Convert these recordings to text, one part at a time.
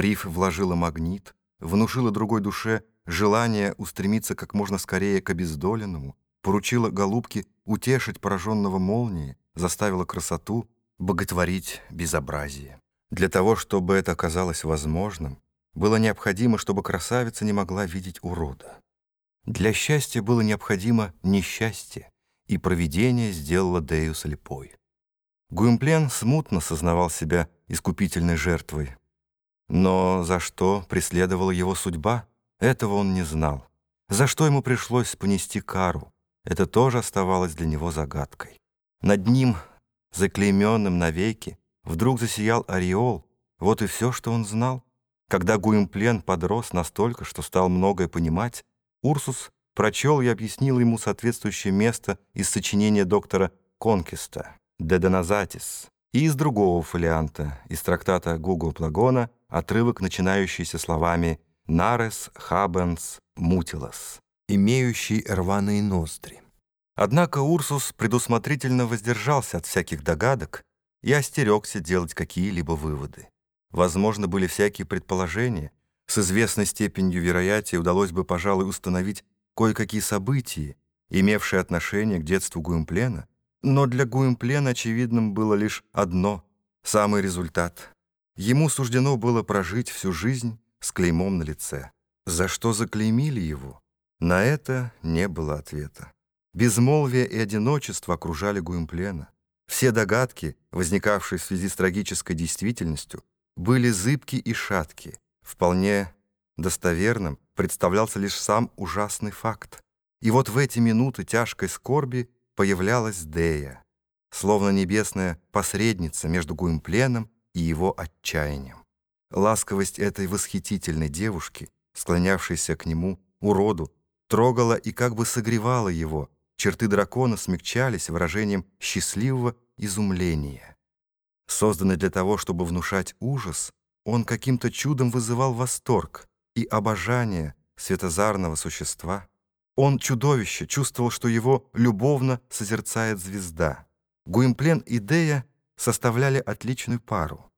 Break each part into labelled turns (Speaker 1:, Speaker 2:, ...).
Speaker 1: в риф вложила магнит, внушила другой душе желание устремиться как можно скорее к обездоленному, поручила голубке утешить пораженного молнии, заставила красоту боготворить безобразие. Для того, чтобы это оказалось возможным, было необходимо, чтобы красавица не могла видеть урода. Для счастья было необходимо несчастье, и провидение сделало Дею слепой. Гуимплен смутно сознавал себя искупительной жертвой. Но за что преследовала его судьба, этого он не знал. За что ему пришлось понести кару, это тоже оставалось для него загадкой. Над ним, заклейменным навеки, вдруг засиял ореол, вот и все, что он знал. Когда Гуимплен подрос настолько, что стал многое понимать, Урсус прочел и объяснил ему соответствующее место из сочинения доктора Конкиста «De Donazatis» и из другого фолианта, из трактата Гуго Плагона, отрывок, начинающийся словами «Нарес хабенс мутилас», имеющий рваные ноздри. Однако Урсус предусмотрительно воздержался от всяких догадок и остерегся делать какие-либо выводы. Возможно, были всякие предположения. С известной степенью вероятия удалось бы, пожалуй, установить кое-какие события, имевшие отношение к детству Гуимплена, но для Гуимплена очевидным было лишь одно — самый результат. Ему суждено было прожить всю жизнь с клеймом на лице. За что заклеймили его? На это не было ответа. Безмолвие и одиночество окружали Гуимплена. Все догадки, возникавшие в связи с трагической действительностью, были зыбки и шатки. Вполне достоверным представлялся лишь сам ужасный факт. И вот в эти минуты тяжкой скорби появлялась Дея, словно небесная посредница между Гуимпленом и его отчаянием. Ласковость этой восхитительной девушки, склонявшейся к нему, уроду, трогала и как бы согревала его. Черты дракона смягчались выражением счастливого изумления. Созданный для того, чтобы внушать ужас, он каким-то чудом вызывал восторг и обожание светозарного существа. Он, чудовище, чувствовал, что его любовно созерцает звезда. Гуимплен и Дея составляли отличную пару.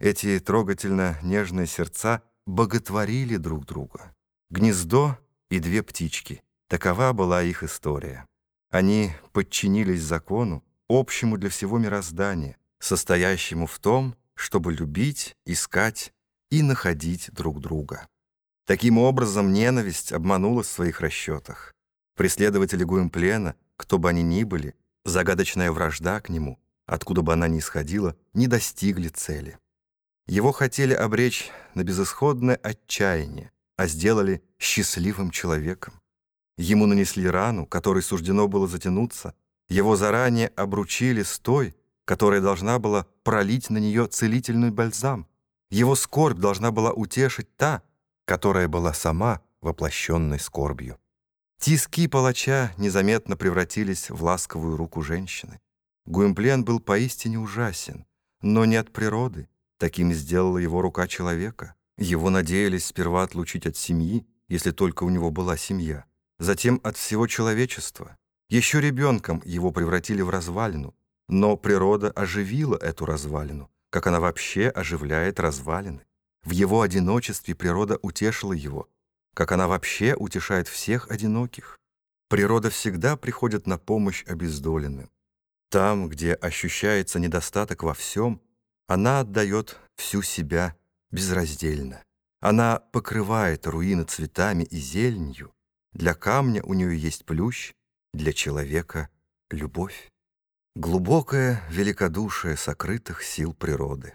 Speaker 1: Эти трогательно нежные сердца боготворили друг друга. Гнездо и две птички. Такова была их история. Они подчинились закону, общему для всего мироздания, состоящему в том, чтобы любить, искать и находить друг друга. Таким образом, ненависть обманула в своих расчетах. Преследователи Гуимплена, кто бы они ни были, загадочная вражда к нему, откуда бы она ни исходила, не достигли цели. Его хотели обречь на безысходное отчаяние, а сделали счастливым человеком. Ему нанесли рану, которой суждено было затянуться, его заранее обручили с той, которая должна была пролить на нее целительный бальзам. Его скорбь должна была утешить та, которая была сама воплощенной скорбью. Тиски палача незаметно превратились в ласковую руку женщины. Гуимплен был поистине ужасен, но не от природы. Таким сделала его рука человека. Его надеялись сперва отлучить от семьи, если только у него была семья, затем от всего человечества. Еще ребенком его превратили в развалину, но природа оживила эту развалину, как она вообще оживляет развалины. В его одиночестве природа утешила его, как она вообще утешает всех одиноких. Природа всегда приходит на помощь обездоленным. Там, где ощущается недостаток во всем, она отдает всю себя безраздельно. Она покрывает руины цветами и зеленью. Для камня у нее есть плющ, для человека — любовь. Глубокое великодушие сокрытых сил природы.